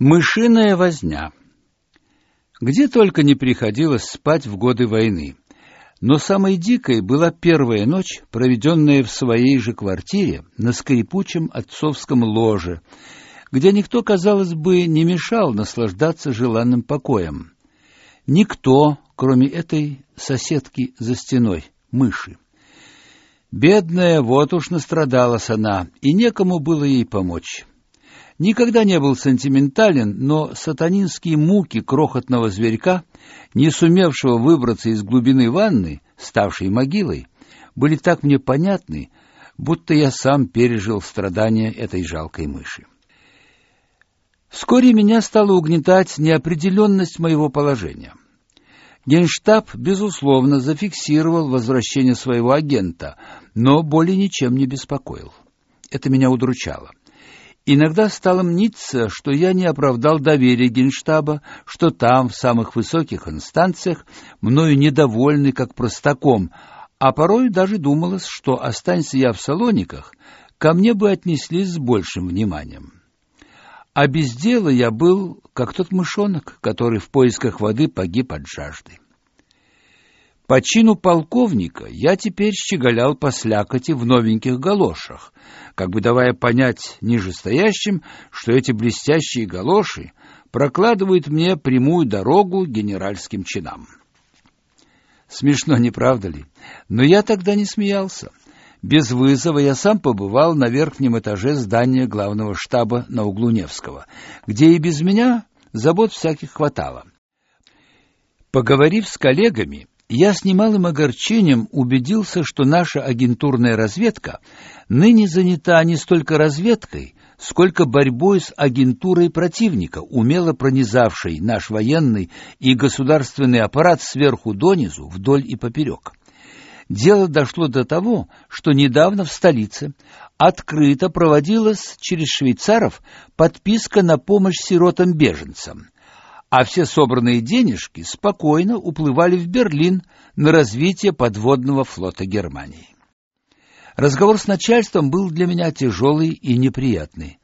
Мышиная возня. Где только не приходилось спать в годы войны. Но самой дикой была первая ночь, проведенная в своей же квартире на скрипучем отцовском ложе, где никто, казалось бы, не мешал наслаждаться желанным покоем. Никто, кроме этой соседки за стеной, мыши. Бедная, вот уж настрадалась она, и некому было ей помочь. Никогда не был сентиментален, но сатанинские муки крохотного зверька, не сумевшего выбраться из глубины ванны, ставшей могилой, были так мне понятны, будто я сам пережил страдания этой жалкой мыши. Вскоре меня стала угнетать неопределенность моего положения. Генштаб, безусловно, зафиксировал возвращение своего агента, но более ничем не беспокоил. Это меня удручало. Иногда стало мниться, что я не оправдал доверия Генштаба, что там, в самых высоких инстанциях, мною недовольны как простаком, а порой даже думалось, что, останься я в Салониках, ко мне бы отнеслись с большим вниманием. А без дела я был, как тот мышонок, который в поисках воды погиб от жажды. По чину полковника я теперь щеголял по слякоти в новеньких галошах, как бы давая понять нижестоящим, что эти блестящие галоши прокладывают мне прямую дорогу генеральским чинам. Смешно, не правда ли? Но я тогда не смеялся. Без вызова я сам побывал на верхнем этаже здания главного штаба на углу Невского, где и без меня забот всяких хватало. Поговорив с коллегами, я с немалым огорчением убедился, что наша агентурная разведка ныне занята не столько разведкой, сколько борьбой с агентурой противника, умело пронизавшей наш военный и государственный аппарат сверху донизу, вдоль и поперек. Дело дошло до того, что недавно в столице открыто проводилась через швейцаров подписка на помощь сиротам-беженцам – а все собранные денежки спокойно уплывали в Берлин на развитие подводного флота Германии. Разговор с начальством был для меня тяжелый и неприятный.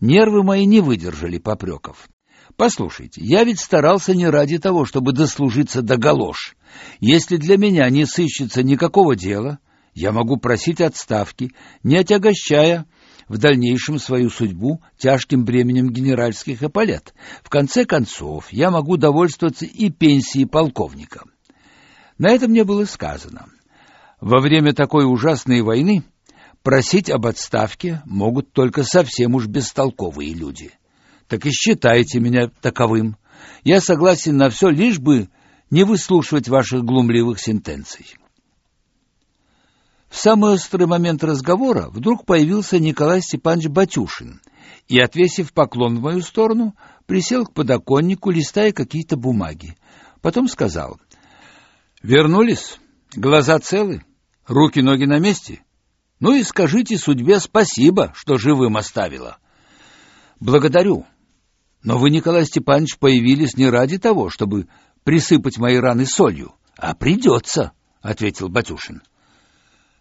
Нервы мои не выдержали попреков. Послушайте, я ведь старался не ради того, чтобы дослужиться до галош. Если для меня не сыщется никакого дела, я могу просить отставки, не отягощая в дальнейшем свою судьбу тяжким бременем генеральских эполет. В конце концов, я могу довольствоваться и пенсией полковника. На это мне было сказано. Во время такой ужасной войны просить об отставке могут только совсем уж бестолковые люди. Так и считайте меня таковым. Я согласен на все, лишь бы не выслушивать ваших глумливых сентенций. В самый острый момент разговора вдруг появился Николай Степанович Батюшин и, отвесив поклон в мою сторону, присел к подоконнику, листая какие-то бумаги. Потом сказал, «Вернулись? Глаза целы? Руки-ноги на месте? Ну и скажите судьбе спасибо, что живым оставила». «Благодарю. Но вы, Николай Степанович, появились не ради того, чтобы присыпать мои раны солью, а придется», — ответил Батюшин.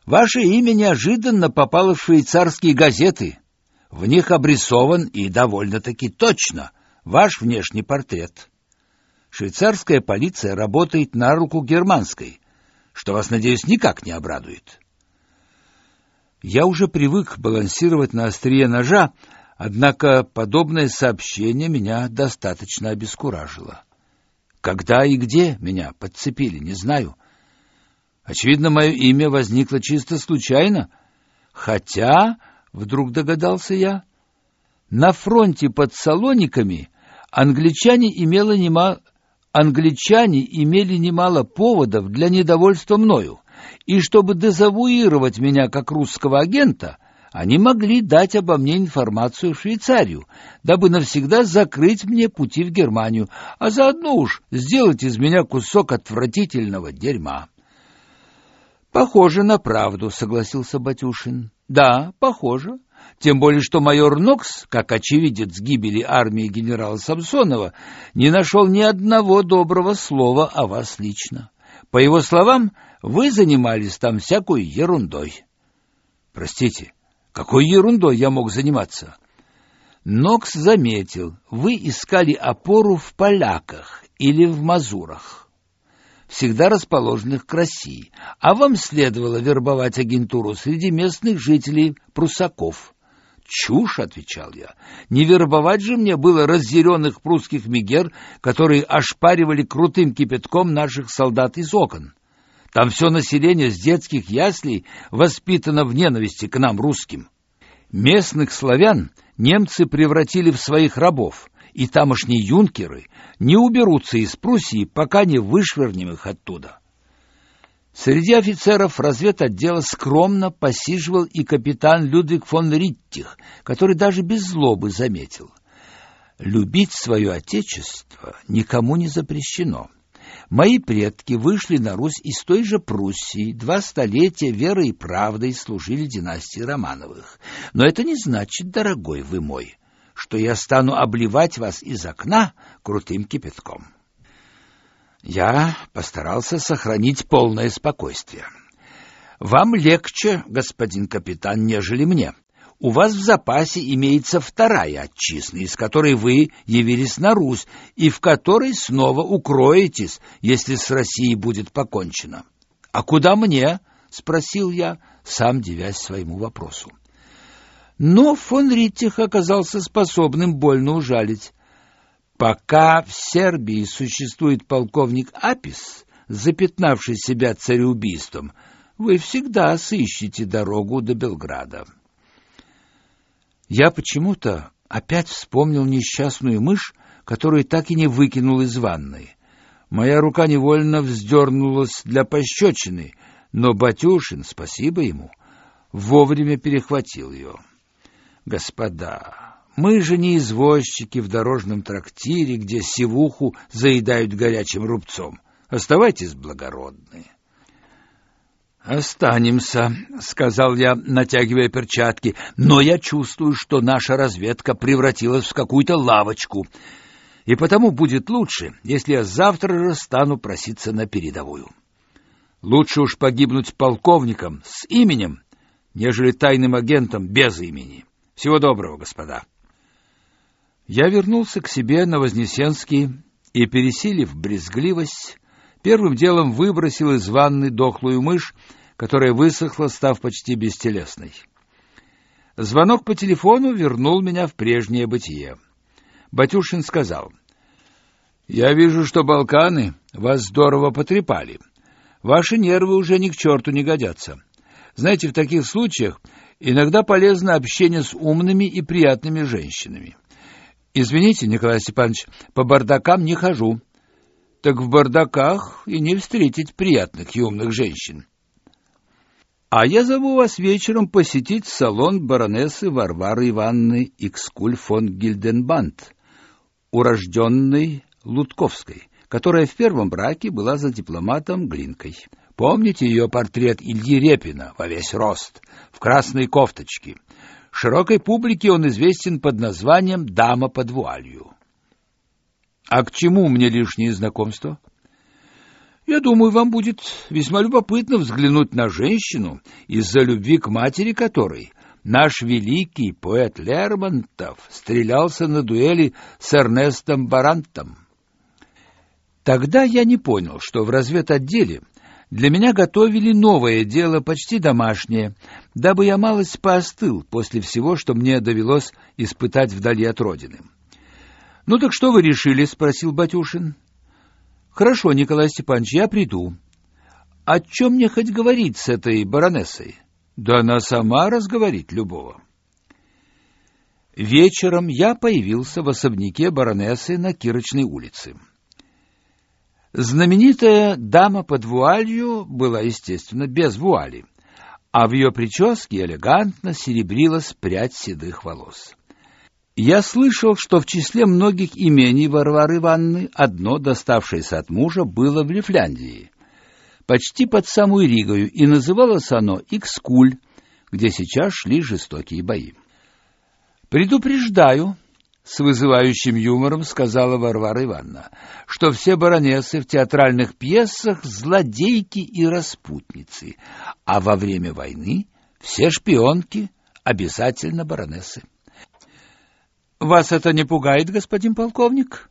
Ваше имя неожиданно попало в швейцарские газеты. В них обрисован и довольно-таки точно ваш внешний портрет. Швейцарская полиция работает на руку германской, что вас, надеюсь, никак не обрадует. Я уже привык балансировать на острие ножа, однако подобное сообщение меня достаточно обескуражило. Когда и где меня подцепили, не знаю. Очевидно, мое имя возникло чисто случайно, хотя, вдруг догадался я, на фронте под Салониками англичане имело немало англичане имели немало поводов для недовольства мною, и чтобы дезавуировать меня как русского агента, они могли дать обо мне информацию в Швейцарию, дабы навсегда закрыть мне пути в Германию, а заодно уж сделать из меня кусок отвратительного дерьма. Похоже на правду, согласился Батюшин. Да, похоже. Тем более, что майор Нокс, как очевидец гибели армии генерала Самсонова, не нашел ни одного доброго слова о вас лично. По его словам, вы занимались там всякой ерундой. Простите, какой ерундой я мог заниматься? Нокс заметил, вы искали опору в поляках или в мазурах, всегда расположенных к России, а вам следовало вербовать агентуру среди местных жителей прусаков. «Чушь», — отвечал я, — «не вербовать же мне было разъяренных прусских мигер, которые ошпаривали крутым кипятком наших солдат из окон. Там все население с детских яслей воспитано в ненависти к нам, русским. Местных славян немцы превратили в своих рабов, и тамошние юнкеры не уберутся из Пруссии, пока не вышвырнем их оттуда. Среди офицеров разведотдела скромно посиживал и капитан Людвиг фон Риттих, который даже без злобы заметил. Любить свое отечество никому не запрещено. Мои предки вышли на Русь из той же Пруссии, два столетия верой и правдой служили династии Романовых. Но это не значит, дорогой вы мой, что я стану обливать вас из окна крутым кипятком. Я постарался сохранить полное спокойствие. Вам легче, господин капитан, нежели мне. У вас в запасе имеется вторая отчизна, из которой вы явились на Русь, и в которой снова укроетесь, если с Россией будет покончено. — А куда мне? — спросил я, сам девясь своему вопросу. Но фон Риттих оказался способным больно ужалить. Пока в Сербии существует полковник Апис, запятнавший себя цареубийством, вы всегда сыщете дорогу до Белграда. Я почему-то опять вспомнил несчастную мышь, которую так и не выкинул из ванной. Моя рука невольно вздернулась для пощечины, но Батюшин, спасибо ему, вовремя перехватил ее. Господа, мы же не извозчики в дорожном трактире, где сивуху заедают горячим рубцом. Оставайтесь благородные. Останемся, сказал я, натягивая перчатки. Но я чувствую, что наша разведка превратилась в какую-то лавочку. И потому будет лучше, если я завтра же стану проситься на передовую. Лучше уж погибнуть полковником с именем, нежели тайным агентом без имени. Всего доброго, господа. Я вернулся к себе на Вознесенский и, пересилив брезгливость, Первым делом выбросил из ванны дохлую мышь, которая высохла, став почти бестелесной. Звонок по телефону вернул меня в прежнее бытие. Батюшин сказал: "Я вижу, что Балканы вас здорово потрепали. Ваши нервы уже ни к черту не годятся. Знаете, в таких случаях иногда полезно общение с умными и приятными женщинами. Извините, Николай Степанович, по бардакам не хожу так в бардаках и не встретить приятных и умных женщин. А я зову вас вечером посетить салон баронессы Варвары Ивановны Икскуль фон Гильденбанд, урожденной Лутковской, которая в первом браке была за дипломатом Глинкой. Помните ее портрет Ильи Репина во весь рост, в красной кофточке? Широкой публике он известен под названием «Дама под вуалью». А к чему мне лишние знакомства? Я думаю, вам будет весьма любопытно взглянуть на женщину, из-за любви к матери которой наш великий поэт Лермонтов стрелялся на дуэли с Эрнестом Барантом. Тогда я не понял, что в разведотделе для меня готовили новое дело, почти домашнее, дабы я малость поостыл после всего, что мне довелось испытать вдали от родины. — Ну так что вы решили? — спросил Батюшин. — Хорошо, Николай Степанович, я приду. — О чем мне хоть говорить с этой баронессой? Да она сама разговорит любого. Вечером я появился в особняке баронессы на Кирочной улице. Знаменитая дама под вуалью была, естественно, без вуали, а в ее прическе элегантно серебрилась прядь седых волос. Я слышал, что в числе многих имений Варвары Ивановны одно, доставшееся от мужа, было в Лифляндии, почти под самую Ригою, и называлось оно Икскуль, где сейчас шли жестокие бои. «Предупреждаю», — с вызывающим юмором сказала Варвара Ивановна, что все баронессы в театральных пьесах — злодейки и распутницы, а во время войны все шпионки — обязательно баронессы. Вас это не пугает, господин полковник?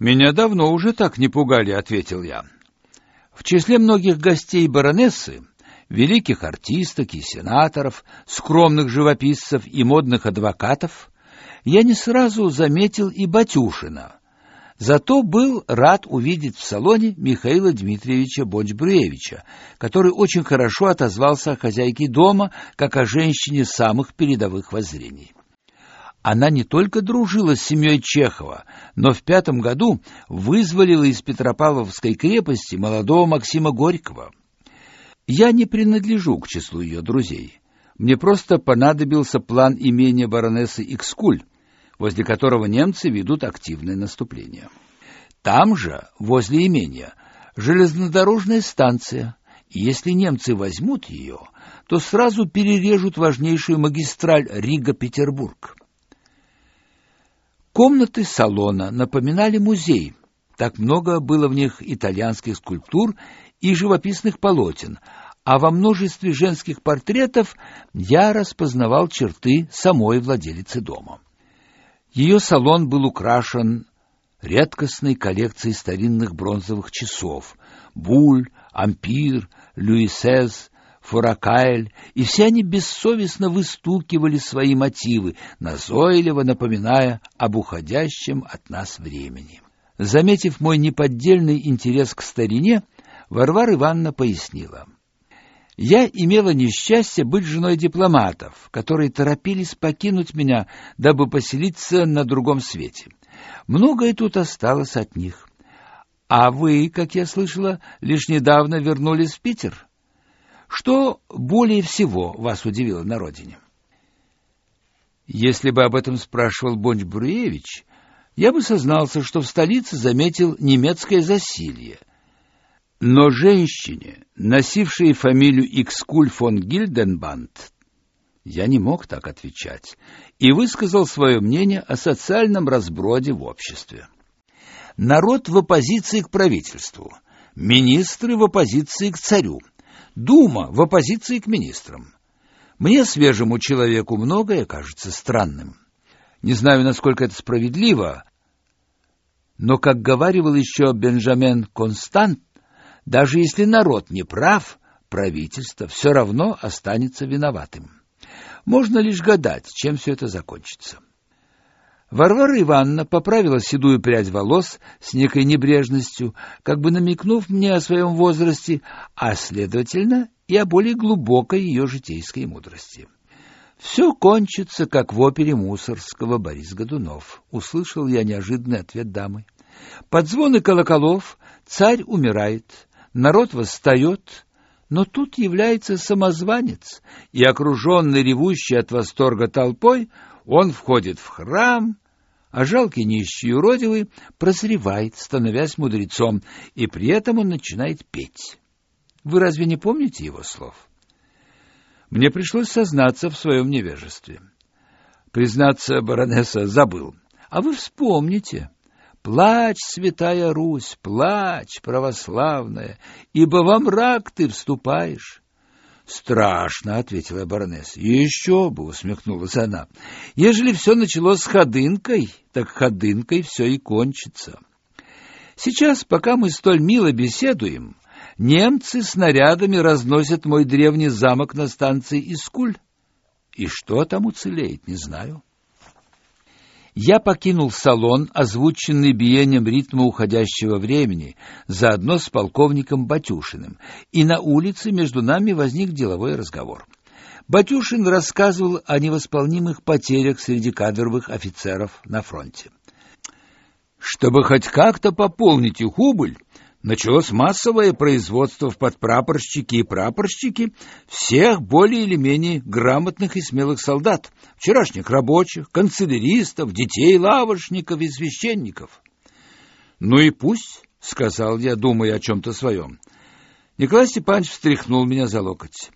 Меня давно уже так не пугали, ответил я. В числе многих гостей баронессы, великих артисток и сенаторов, скромных живописцев и модных адвокатов, я не сразу заметил и Батюшина. Зато был рад увидеть в салоне Михаила Дмитриевича Бонч-Бруевича, который очень хорошо отозвался о хозяйке дома, как о женщине самых передовых воззрений. Она не только дружила с семьей Чехова, но в пятом году вызволила из Петропавловской крепости молодого Максима Горького. Я не принадлежу к числу ее друзей. Мне просто понадобился план имения баронессы Икскуль, возле которого немцы ведут активное наступление. Там же, возле имения, железнодорожная станция, и если немцы возьмут ее, то сразу перережут важнейшую магистраль Рига-Петербург. Комнаты салона напоминали музей. Так много было в них итальянских скульптур и живописных полотен, а во множестве женских портретов я распознавал черты самой владелицы дома. Ее салон был украшен редкостной коллекцией старинных бронзовых часов: Буль, Ампир, Люисез, Фуракайль, и все они бессовестно выстукивали свои мотивы, назойливо напоминая об уходящем от нас времени. Заметив мой неподдельный интерес к старине, Варвара Ивановна пояснила: я имела несчастье быть женой дипломатов, которые торопились покинуть меня, дабы поселиться на другом свете. Многое тут осталось от них. А вы, как я слышала, лишь недавно вернулись в Питер. Что более всего вас удивило на родине? Если бы об этом спрашивал Бонч-Бруевич, я бы сознался, что в столице заметил немецкое засилье. Но женщине, носившей фамилию Икскуль фон Гильденбандт, я не мог так отвечать и высказал свое мнение о социальном разброде в обществе. Народ в оппозиции к правительству, министры в оппозиции к царю, Дума в оппозиции к министрам. Мне, свежему человеку, многое кажется странным. Не знаю, насколько это справедливо, но, как говаривал еще Бенджамен Констант, даже если народ не прав, правительство все равно останется виноватым. Можно лишь гадать, чем все это закончится. Варвара Ивановна поправила седую прядь волос с некой небрежностью, как бы намекнув мне о своем возрасте, а, следовательно, и о более глубокой ее житейской мудрости. «Все кончится, как в опере Мусорского Борис Годунов», — услышал я неожиданный ответ дамы. «Под звоны колоколов царь умирает, народ восстает, но тут является самозванец, и, окруженный ревущей от восторга толпой, он входит в храм, а жалкий нищий юродивый прозревает, становясь мудрецом, и при этом он начинает петь. Вы разве не помните его слов? Мне пришлось сознаться в своем невежестве. Признаться, баронесса, забыл. А вы вспомните. Плачь, святая Русь, плачь, православная, ибо во мрак ты вступаешь. Страшно, ответила баронесса. Еще бы, усмехнулась она. Ежели все началось с ходынкой, так ходынкой все и кончится. Сейчас, пока мы столь мило беседуем, немцы снарядами разносят мой древний замок на станции Искуль. И что там уцелеет, не знаю. Я покинул салон, озвученный биением ритма уходящего времени, заодно с полковником Батюшиным, и на улице между нами возник деловой разговор. Батюшин рассказывал о невосполнимых потерях среди кадровых офицеров на фронте. Чтобы хоть как-то пополнить их убыль, началось массовое производство в подпрапорщики и прапорщики всех более или менее грамотных и смелых солдат, вчерашних рабочих, канцеляристов, детей, лавочников и священников. «Ну и пусть», — сказал я, думая о чем-то своем. Николай Степанович встряхнул меня за локоть.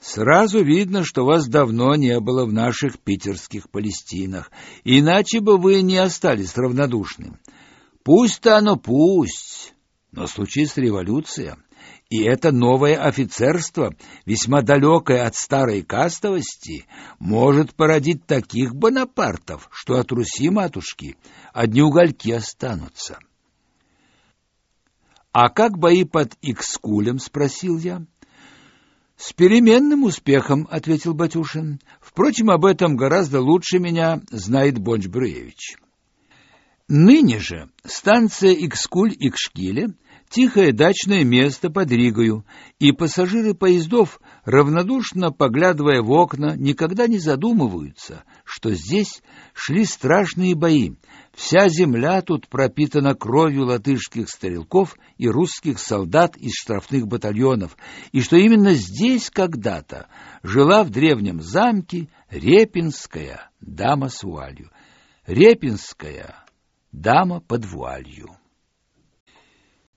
«Сразу видно, что вас давно не было в наших питерских Палестинах, иначе бы вы не остались равнодушным. Пусть-то оно пусть». Но случится революция, И это новое офицерство, весьма далекое от старой кастовости, может породить таких бонапартов, что от Руси, матушки, одни угольки останутся. «А как бои под Икскулем?» — спросил я. «С переменным успехом», — ответил Батюшин. «Впрочем, об этом гораздо лучше меня знает Бонч-Бруевич». Ныне же станция Икскуль-Икшкиле тихое дачное место под Ригою, и пассажиры поездов, равнодушно поглядывая в окна, никогда не задумываются, что здесь шли страшные бои. Вся земля тут пропитана кровью латышских стрелков и русских солдат из штрафных батальонов, и что именно здесь когда-то жила в древнем замке Репинская дама с вуалью. Репинская дама под вуалью.